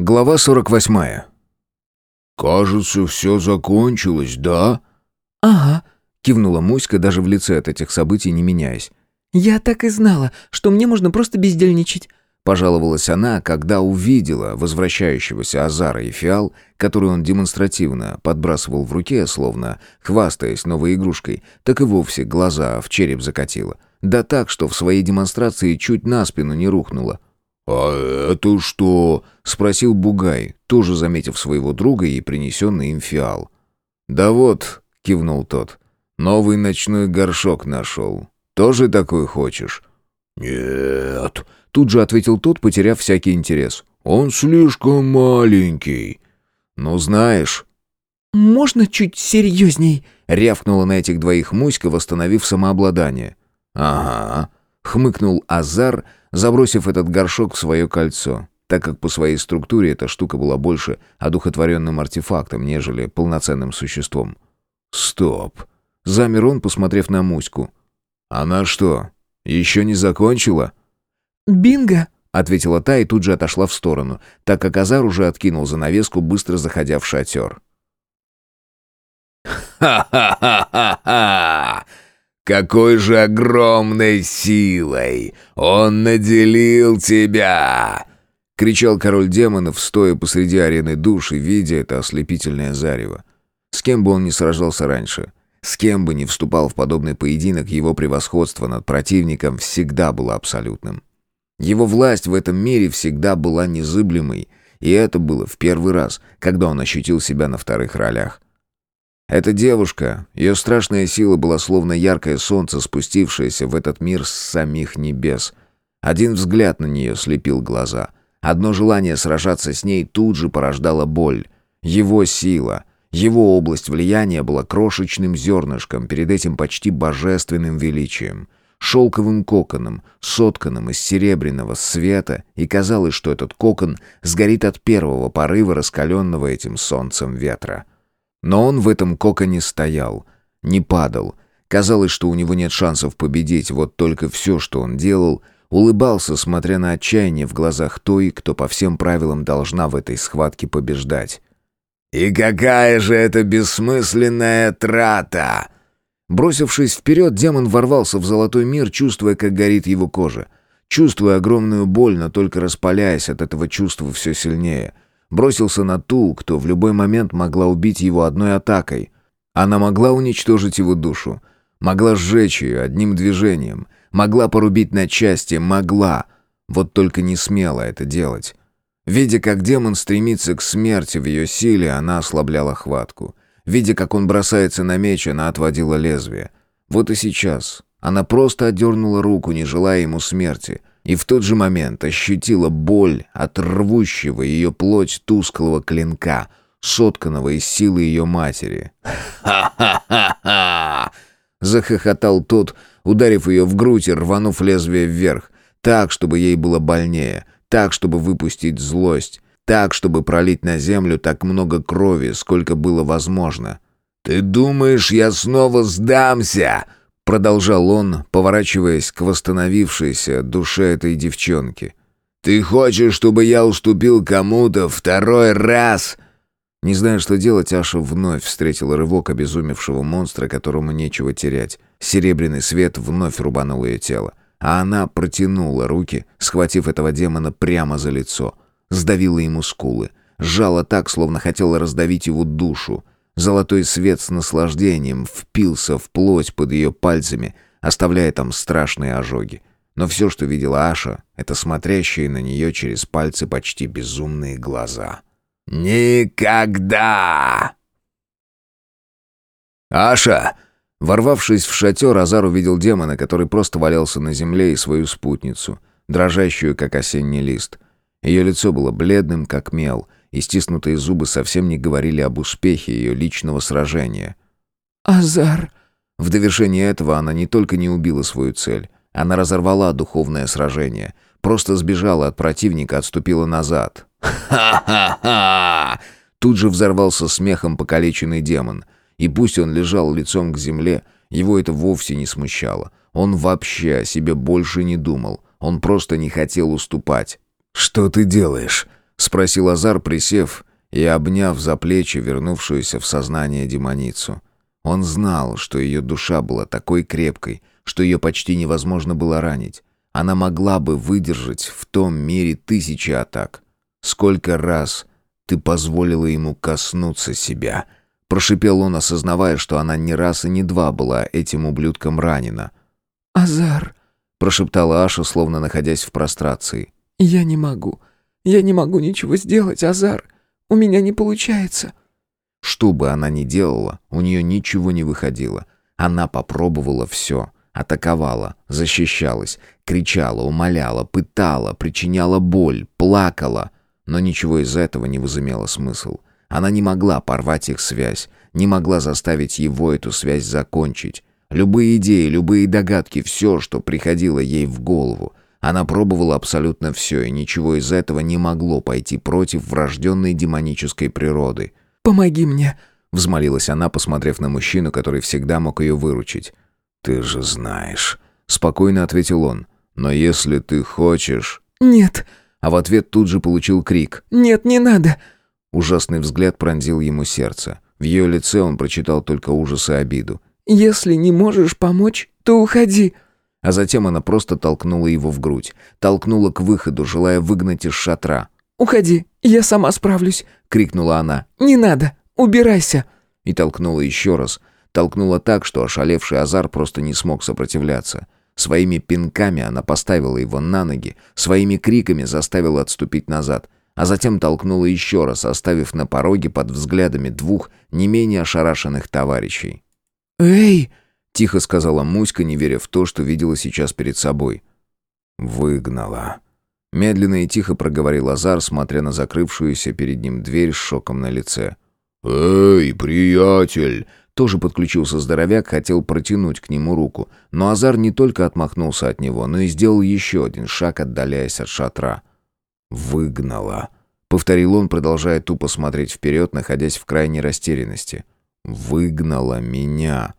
Глава 48. «Кажется, все закончилось, да?» «Ага», — кивнула Муська, даже в лице от этих событий не меняясь. «Я так и знала, что мне можно просто бездельничать». Пожаловалась она, когда увидела возвращающегося Азара и Фиал, который он демонстративно подбрасывал в руке, словно хвастаясь новой игрушкой, так и вовсе глаза в череп закатила. Да так, что в своей демонстрации чуть на спину не рухнула. «А это что?» — спросил Бугай, тоже заметив своего друга и принесенный им фиал. «Да вот», — кивнул тот, — «новый ночной горшок нашел. Тоже такой хочешь?» «Нет», — тут же ответил тот, потеряв всякий интерес. «Он слишком маленький». «Ну, знаешь...» «Можно чуть серьезней?» — рявкнула на этих двоих Муська, восстановив самообладание. «Ага», — хмыкнул Азар, — забросив этот горшок в свое кольцо, так как по своей структуре эта штука была больше одухотворенным артефактом, нежели полноценным существом. «Стоп!» — замер он, посмотрев на Муську. «Она что, еще не закончила?» «Бинго!» — ответила та и тут же отошла в сторону, так как Азар уже откинул занавеску, быстро заходя в шатер. «Ха-ха-ха-ха-ха!» Какой же огромной силой он наделил тебя!» — кричал король демонов, стоя посреди арены душ и видя это ослепительное зарево. С кем бы он ни сражался раньше, с кем бы ни вступал в подобный поединок, его превосходство над противником всегда было абсолютным. Его власть в этом мире всегда была незыблемой, и это было в первый раз, когда он ощутил себя на вторых ролях. Эта девушка, ее страшная сила была словно яркое солнце, спустившееся в этот мир с самих небес. Один взгляд на нее слепил глаза. Одно желание сражаться с ней тут же порождало боль. Его сила, его область влияния была крошечным зернышком перед этим почти божественным величием. Шелковым коконом, сотканным из серебряного света, и казалось, что этот кокон сгорит от первого порыва раскаленного этим солнцем ветра. Но он в этом коконе стоял, не падал. Казалось, что у него нет шансов победить, вот только все, что он делал, улыбался, смотря на отчаяние в глазах той, кто по всем правилам должна в этой схватке побеждать. «И какая же это бессмысленная трата!» Бросившись вперед, демон ворвался в золотой мир, чувствуя, как горит его кожа. Чувствуя огромную боль, но только распаляясь от этого чувства все сильнее — Бросился на ту, кто в любой момент могла убить его одной атакой. Она могла уничтожить его душу. Могла сжечь ее одним движением. Могла порубить на части. Могла. Вот только не смела это делать. Видя, как демон стремится к смерти в ее силе, она ослабляла хватку. Видя, как он бросается на меч, она отводила лезвие. Вот и сейчас. Она просто отдернула руку, не желая ему смерти и в тот же момент ощутила боль от рвущего ее плоть тусклого клинка, сотканного из силы ее матери. «Ха-ха-ха-ха!» Захохотал тот, ударив ее в грудь и рванув лезвие вверх, так, чтобы ей было больнее, так, чтобы выпустить злость, так, чтобы пролить на землю так много крови, сколько было возможно. «Ты думаешь, я снова сдамся?» Продолжал он, поворачиваясь к восстановившейся душе этой девчонки. «Ты хочешь, чтобы я уступил кому-то второй раз?» Не зная, что делать, Аша вновь встретила рывок обезумевшего монстра, которому нечего терять. Серебряный свет вновь рубанул ее тело. А она протянула руки, схватив этого демона прямо за лицо. Сдавила ему скулы. Сжала так, словно хотела раздавить его душу. Золотой свет с наслаждением впился в плоть под ее пальцами, оставляя там страшные ожоги. Но все, что видела Аша, это смотрящие на нее через пальцы почти безумные глаза. «Никогда!» «Аша!» Ворвавшись в шатер, Азар увидел демона, который просто валялся на земле, и свою спутницу, дрожащую, как осенний лист. Ее лицо было бледным, как мел — и стиснутые зубы совсем не говорили об успехе ее личного сражения. «Азар!» В довершение этого она не только не убила свою цель, она разорвала духовное сражение, просто сбежала от противника, отступила назад. «Ха-ха-ха!» Тут же взорвался смехом покалеченный демон. И пусть он лежал лицом к земле, его это вовсе не смущало. Он вообще о себе больше не думал. Он просто не хотел уступать. «Что ты делаешь?» Спросил Азар, присев и обняв за плечи вернувшуюся в сознание демоницу. Он знал, что ее душа была такой крепкой, что ее почти невозможно было ранить. Она могла бы выдержать в том мире тысячи атак. Сколько раз ты позволила ему коснуться себя?» Прошипел он, осознавая, что она не раз и не два была этим ублюдком ранена. «Азар», — прошептала Аша, словно находясь в прострации. «Я не могу. Я не могу ничего сделать, Азар. У меня не получается». Что бы она ни делала, у нее ничего не выходило. Она попробовала все. Атаковала, защищалась, кричала, умоляла, пытала, причиняла боль, плакала. Но ничего из этого не возымело смысл. Она не могла порвать их связь, не могла заставить его эту связь закончить. Любые идеи, любые догадки, все, что приходило ей в голову. Она пробовала абсолютно все, и ничего из этого не могло пойти против врожденной демонической природы. «Помоги мне!» — взмолилась она, посмотрев на мужчину, который всегда мог ее выручить. «Ты же знаешь», — спокойно ответил он. «Но если ты хочешь...» «Нет!» А в ответ тут же получил крик. «Нет, не надо!» Ужасный взгляд пронзил ему сердце. В ее лице он прочитал только ужас и обиду. «Если не можешь помочь, то уходи!» А затем она просто толкнула его в грудь. Толкнула к выходу, желая выгнать из шатра. «Уходи, я сама справлюсь!» — крикнула она. «Не надо, убирайся!» И толкнула еще раз. Толкнула так, что ошалевший Азар просто не смог сопротивляться. Своими пинками она поставила его на ноги, своими криками заставила отступить назад — а затем толкнула еще раз, оставив на пороге под взглядами двух не менее ошарашенных товарищей. «Эй!» — тихо сказала Муська, не веря в то, что видела сейчас перед собой. «Выгнала». Медленно и тихо проговорил Азар, смотря на закрывшуюся перед ним дверь с шоком на лице. «Эй, приятель!» Тоже подключился здоровяк, хотел протянуть к нему руку, но Азар не только отмахнулся от него, но и сделал еще один шаг, отдаляясь от шатра. «Выгнала», — повторил он, продолжая тупо смотреть вперед, находясь в крайней растерянности. «Выгнала меня».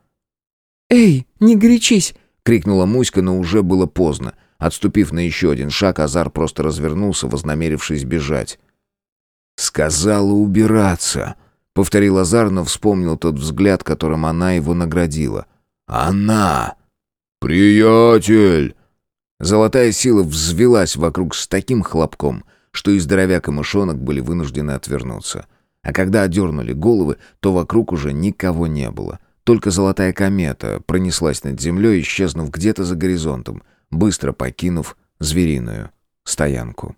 «Эй, не горячись!» — крикнула Муська, но уже было поздно. Отступив на еще один шаг, Азар просто развернулся, вознамерившись бежать. «Сказала убираться», — повторил Азар, но вспомнил тот взгляд, которым она его наградила. «Она!» «Приятель!» Золотая сила взвелась вокруг с таким хлопком, что и здоровяк и мышонок были вынуждены отвернуться. А когда одернули головы, то вокруг уже никого не было. Только золотая комета пронеслась над землей, исчезнув где-то за горизонтом, быстро покинув звериную стоянку.